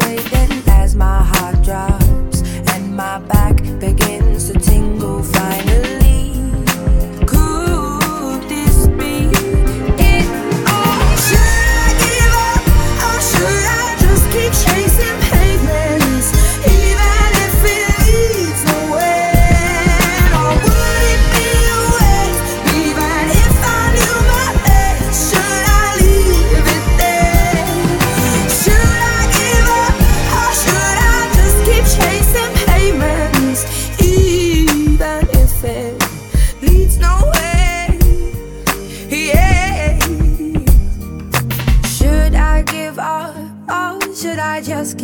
waiting as my heart drops and my back begins.